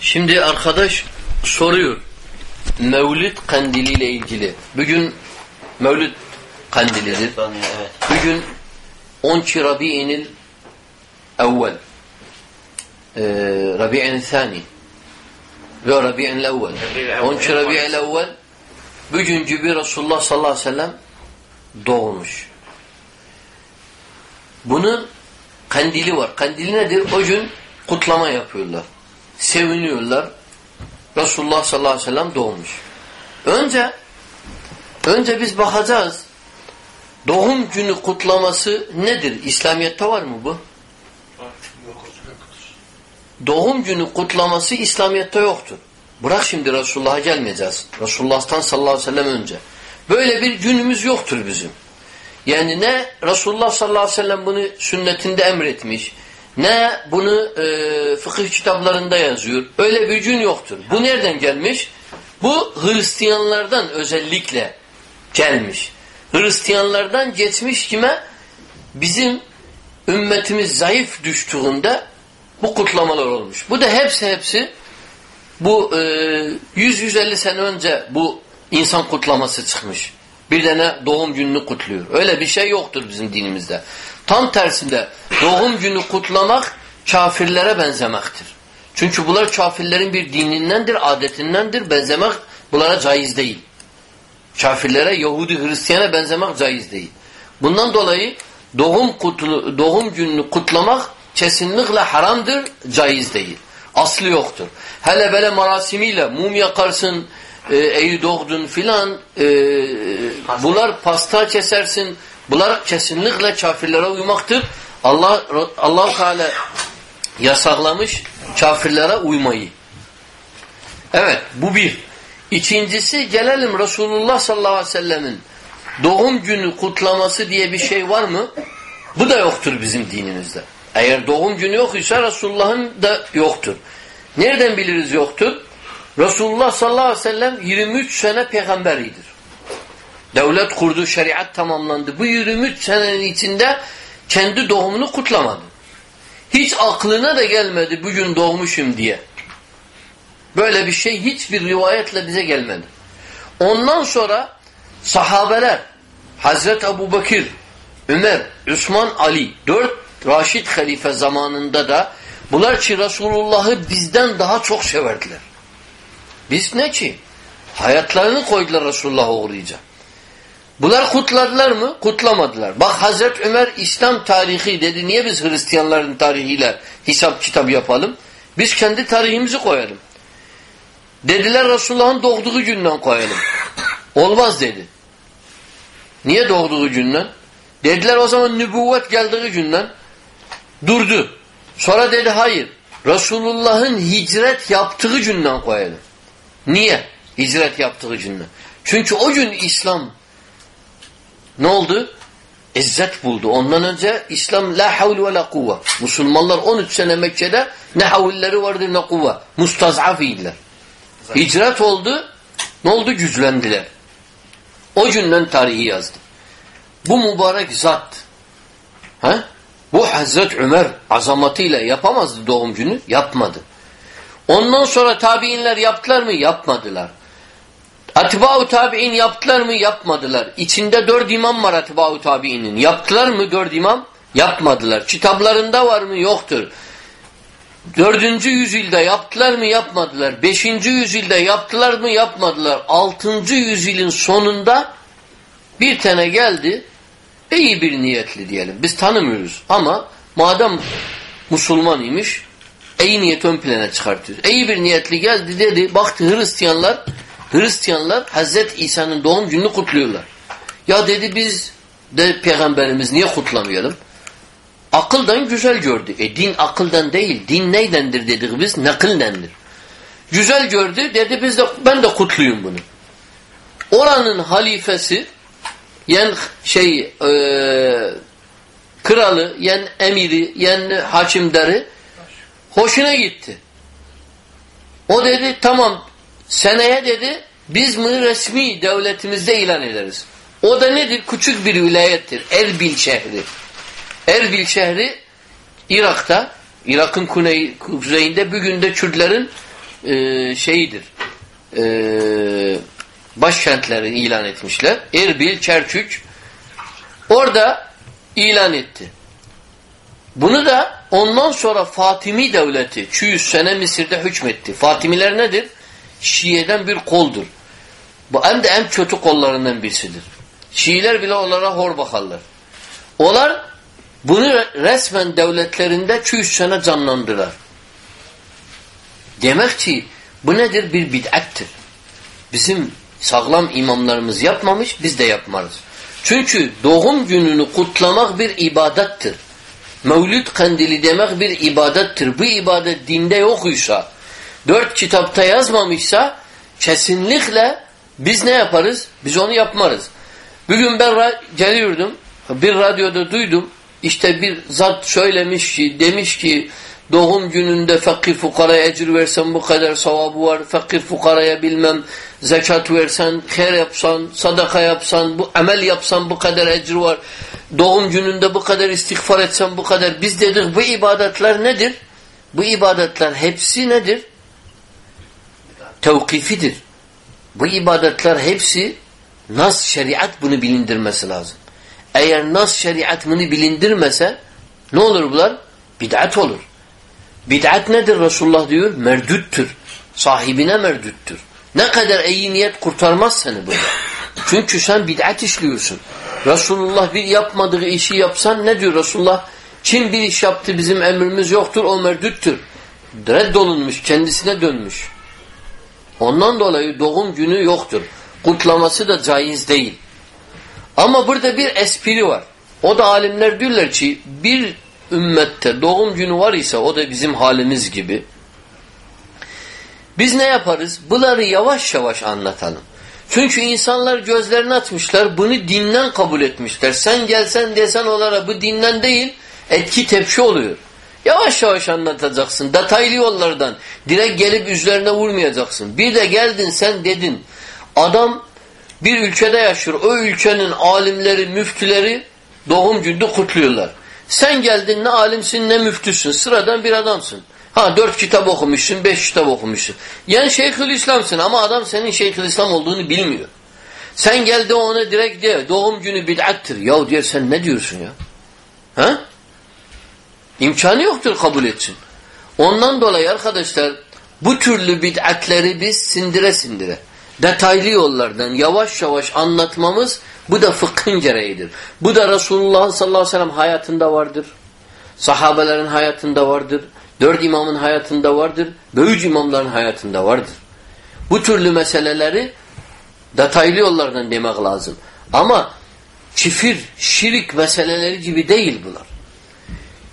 Şimdi arkadaş soruyor. Mevlid kandiliyle ilgili. Bugün Mevlid kandilidir. Bugün 12 Rabi'inil evvel. Ee, Rabi'in thani. Ve Rabi'in evvel. Rabi'il evvel. 12 Rabi'il evvel. Bugün gibi Resulullah sallallahu aleyhi ve sellem doğmuş. Bunun kandili var. Kandili nedir? O gün kutlama yapıyorlar. Seviniyorlar. Resulullah sallallahu aleyhi ve sellem doğmuş. Önce önce biz bakacağız. Doğum günü kutlaması nedir? İslamiyet'te var mı bu? Doğum günü kutlaması İslamiyet'te yoktur. Bırak şimdi Resulullah'a gelmeyeceğiz. Resulullah'tan sallallahu aleyhi ve sellem önce. Böyle bir günümüz yoktur bizim. Yani ne Resulullah sallallahu aleyhi ve sellem bunu sünnetinde emretmiş, ne bunu e, fıkıh kitaplarında yazıyor. Öyle bir gün yoktur. Bu nereden gelmiş? Bu Hristiyanlardan özellikle gelmiş. Hristiyanlardan geçmiş kime? Bizim ümmetimiz zayıf düştüğünde bu kutlamalar olmuş. Bu da hepsi hepsi bu e, 100-150 sene önce bu insan kutlaması çıkmış. Bir tane doğum gününü kutluyor. Öyle bir şey yoktur bizim dinimizde. Tam tersinde doğum günü kutlamak kafirlere benzemektir. Çünkü bunlar kafirlerin bir dinindendir, adetindendir. Benzemek bunlara caiz değil. Kafirlere, Yahudi, Hristiyana benzemek caiz değil. Bundan dolayı doğum kutlu, doğum gününü kutlamak kesinlikle haramdır, caiz değil. Aslı yoktur. Hele böyle marasimiyle mum yakarsın, e, iyi doğdun filan e, bunlar pasta kesersin. Bunlar kesinlikle kafirlere uymaktır. Allah Allah Teala yasaklamış kafirlere uymayı. Evet bu bir. İkincisi gelelim Resulullah sallallahu aleyhi ve sellemin doğum günü kutlaması diye bir şey var mı? Bu da yoktur bizim dinimizde. Eğer doğum günü yok ise Resulullah'ın da yoktur. Nereden biliriz yoktur? Resulullah sallallahu aleyhi ve sellem 23 sene peygamberidir. Devlet kurdu, şeriat tamamlandı. Bu 23 senenin içinde kendi doğumunu kutlamadı. Hiç aklına da gelmedi bugün doğmuşum diye. Böyle bir şey hiçbir rivayetle bize gelmedi. Ondan sonra sahabeler Hazreti Ebu Bekir, Ömer, Osman, Ali dört Raşid halife zamanında da bunlar ki Resulullah'ı bizden daha çok severdiler. Biz ne ki? Hayatlarını koydular Resulullah'a uğrayacak. Bunlar kutladılar mı? Kutlamadılar. Bak Hazreti Ömer İslam tarihi dedi. Niye biz Hristiyanların tarihiyle hesap kitap yapalım? Biz kendi tarihimizi koyalım. Dediler Resulullah'ın doğduğu günden koyalım. Olmaz dedi. Niye doğduğu günden? Dediler o zaman nübüvvet geldiği günden. Durdu. Sonra dedi hayır. Resulullah'ın hicret yaptığı günden koyalım. Niye? Hicret yaptığı günden. Çünkü o gün İslam ne oldu? İzzet buldu. Ondan önce İslam la havl ve la kuvve. Müslümanlar 13 sene Mekke'de ne havulleri vardır ne kuvve. Mustazaf idiler. Hicret oldu. Ne oldu? Güçlendiler. O günden tarihi yazdı. Bu mübarek zat he? bu Hazret Ömer azamatıyla yapamazdı doğum günü. Yapmadı. Ondan sonra tabiinler yaptılar mı? Yapmadılar. Atba'u tabi'in yaptılar mı? Yapmadılar. İçinde dört imam var Atba'u tabi'inin. Yaptılar mı dört imam? Yapmadılar. Kitaplarında var mı? Yoktur. Dördüncü yüzyılda yaptılar mı? Yapmadılar. Beşinci yüzyılda yaptılar mı? Yapmadılar. Altıncı yüzyılın sonunda bir tane geldi. İyi bir niyetli diyelim. Biz tanımıyoruz. Ama madem Müslüman imiş iyi niyet ön plana çıkartıyor. İyi bir niyetli geldi dedi. Baktı Hristiyanlar Hristiyanlar Hazreti İsa'nın doğum gününü kutluyorlar. Ya dedi biz de peygamberimiz niye kutlamayalım? Akıldan güzel gördü. E din akıldan değil. Din neydendir dedik biz? Nakildendir. Güzel gördü. Dedi biz de ben de kutluyum bunu. Oranın halifesi yen şey e, kralı, yen emiri, yen hakimdarı hoşuna gitti. O dedi tamam seneye dedi biz mi resmi devletimizde ilan ederiz. O da nedir? Küçük bir vilayettir. Erbil şehri. Erbil şehri Irak'ta, Irak'ın kuzeyinde bugün de Kürtlerin e, şeyidir. E, başkentlerini ilan etmişler. Erbil, Kerkük. Orada ilan etti. Bunu da ondan sonra Fatimi devleti 200 sene Mısır'da hükmetti. Fatimiler nedir? Şii'den bir koldur. Bu hem de en kötü kollarından birisidir. Şiiler bile onlara hor bakarlar. Onlar bunu resmen devletlerinde 200 sene canlandılar. Demek ki bu nedir? Bir bid'attir. Bizim sağlam imamlarımız yapmamış, biz de yapmarız. Çünkü doğum gününü kutlamak bir ibadettir. Mevlüt kandili demek bir ibadettir. Bu ibadet dinde yokuysa, dört kitapta yazmamışsa kesinlikle biz ne yaparız? Biz onu yapmarız. Bugün ben geliyordum, bir radyoda duydum, işte bir zat söylemiş ki, demiş ki doğum gününde fakir fukaraya ecir versen bu kadar sevabı var, fakir fukaraya bilmem zekat versen, her yapsan, sadaka yapsan, bu amel yapsan bu kadar ecir var. Doğum gününde bu kadar istiğfar etsen bu kadar. Biz dedik bu ibadetler nedir? Bu ibadetler hepsi nedir? Tevkifidir. Bu ibadetler hepsi nas şeriat bunu bilindirmesi lazım. Eğer nas şeriat bunu bilindirmese ne olur bunlar? Bid'at olur. Bid'at nedir Resulullah diyor? Merdüttür. Sahibine merdüttür. Ne kadar iyi niyet kurtarmaz seni böyle. Çünkü sen bid'at işliyorsun. Resulullah bir yapmadığı işi yapsan ne diyor Resulullah? Kim bir iş yaptı bizim emrimiz yoktur o merdüttür. Reddolunmuş, kendisine dönmüş. Ondan dolayı doğum günü yoktur. Kutlaması da caiz değil. Ama burada bir espri var. O da alimler diyorlar ki bir ümmette doğum günü var ise o da bizim halimiz gibi. Biz ne yaparız? Bunları yavaş yavaş anlatalım. Çünkü insanlar gözlerini açmışlar, bunu dinden kabul etmişler. Sen gelsen desen onlara bu dinden değil, etki tepki oluyor. Yavaş yavaş anlatacaksın. Detaylı yollardan. Direkt gelip üzerine vurmayacaksın. Bir de geldin sen dedin. Adam bir ülkede yaşıyor. O ülkenin alimleri, müftüleri doğum günü kutluyorlar. Sen geldin ne alimsin ne müftüsün. Sıradan bir adamsın. Ha dört kitap okumuşsun, beş kitap okumuşsun. Yani Şeyhül İslam'sın ama adam senin Şeyhül İslam olduğunu bilmiyor. Sen geldi ona direkt de doğum günü bid'attir. Ya diyor sen ne diyorsun ya? Ha? İmkanı yoktur kabul etsin. Ondan dolayı arkadaşlar bu türlü bid'atleri biz sindire sindire detaylı yollardan yavaş yavaş anlatmamız bu da fıkhın gereğidir. Bu da Resulullah sallallahu aleyhi ve sellem hayatında vardır. Sahabelerin hayatında vardır. Dört imamın hayatında vardır. Böyüc imamların hayatında vardır. Bu türlü meseleleri detaylı yollardan demek lazım. Ama çifir, şirk meseleleri gibi değil bunlar.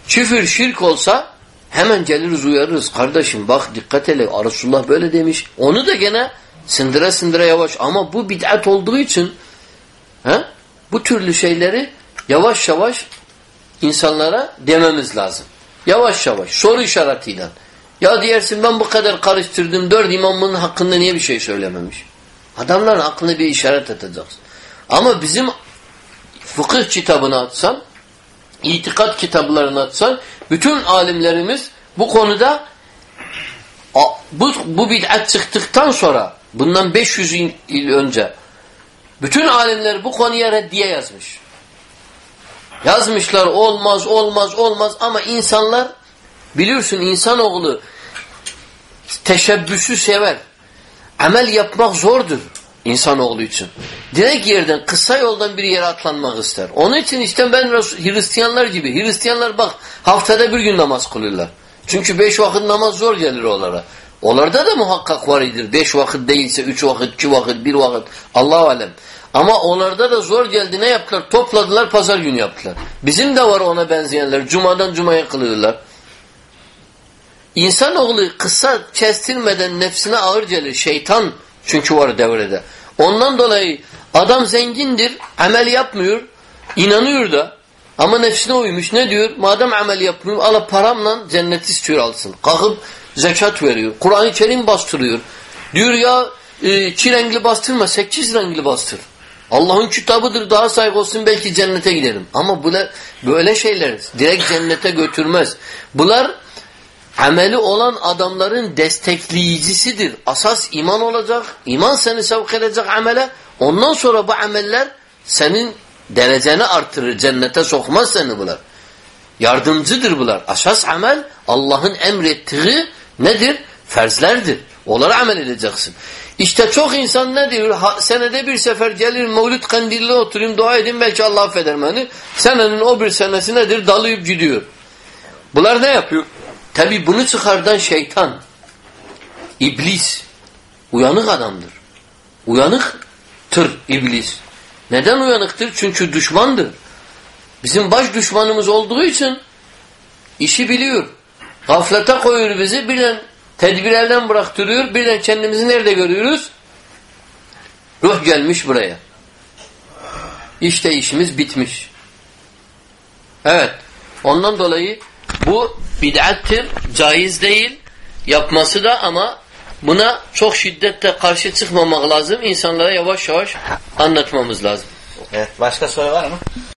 Çifir, şirk olsa hemen geliriz uyarırız. Kardeşim bak dikkat ele. Resulullah böyle demiş. Onu da gene sindire sindire yavaş. Ama bu bid'at olduğu için he, bu türlü şeyleri yavaş yavaş insanlara dememiz lazım. Yavaş yavaş. Soru işaretiyle. Ya diyersin ben bu kadar karıştırdım. Dört imamın hakkında niye bir şey söylememiş? Adamların aklına bir işaret edeceksin. Ama bizim fıkıh kitabını atsan, itikat kitaplarını atsan, bütün alimlerimiz bu konuda bu, bu bid'at çıktıktan sonra bundan 500 yıl önce bütün alimler bu konuya reddiye yazmış. Yazmışlar olmaz olmaz olmaz ama insanlar biliyorsun insanoğlu teşebbüsü sever. Amel yapmak zordur insanoğlu için. Direkt yerden kısa yoldan bir yere atlanmak ister. Onun için işte ben Hristiyanlar gibi. Hristiyanlar bak haftada bir gün namaz kılıyorlar. Çünkü beş vakit namaz zor gelir onlara. Onlarda da muhakkak var idir. Beş vakit değilse üç vakit, iki vakit, bir vakit. Allah alem. Ama onlarda da zor geldi. Ne yaptılar? Topladılar, pazar günü yaptılar. Bizim de var ona benzeyenler. Cumadan cumaya kılıyorlar. İnsanoğlu kısa kestirmeden nefsine ağır gelir. Şeytan çünkü var devrede. Ondan dolayı adam zengindir, amel yapmıyor, inanıyor da ama nefsine uymuş. Ne diyor? Madem amel yapmıyor, alıp paramla cennet istiyor alsın. Kalkıp zekat veriyor. Kur'an-ı Kerim bastırıyor. Diyor ya e, iki renkli bastırma, sekiz renkli bastır. Allah'ın kitabıdır daha saygı olsun belki cennete giderim. Ama böyle, böyle şeyler direkt cennete götürmez. Bunlar ameli olan adamların destekleyicisidir. Asas iman olacak. İman seni sevk edecek amele. Ondan sonra bu ameller senin dereceni artırır. Cennete sokmaz seni bunlar. Yardımcıdır bunlar. Asas amel Allah'ın emrettiği nedir? Ferzlerdir. Onlara amel edeceksin. İşte çok insan ne diyor? Ha, senede bir sefer gelir mevlüt kandilli oturayım dua edeyim belki Allah affeder beni. Senenin o bir senesi nedir? Dalayıp gidiyor. Bunlar ne yapıyor? Tabi bunu çıkardan şeytan. İblis. Uyanık adamdır. Uyanıktır iblis. Neden uyanıktır? Çünkü düşmandır. Bizim baş düşmanımız olduğu için işi biliyor. Gaflete koyuyor bizi. Birden tedbir elden bıraktırıyor. Birden kendimizi nerede görüyoruz? Ruh gelmiş buraya. İşte işimiz bitmiş. Evet. Ondan dolayı bu bid'attir, caiz değil. Yapması da ama buna çok şiddetle karşı çıkmamak lazım. İnsanlara yavaş yavaş anlatmamız lazım. Evet. Başka soru var mı?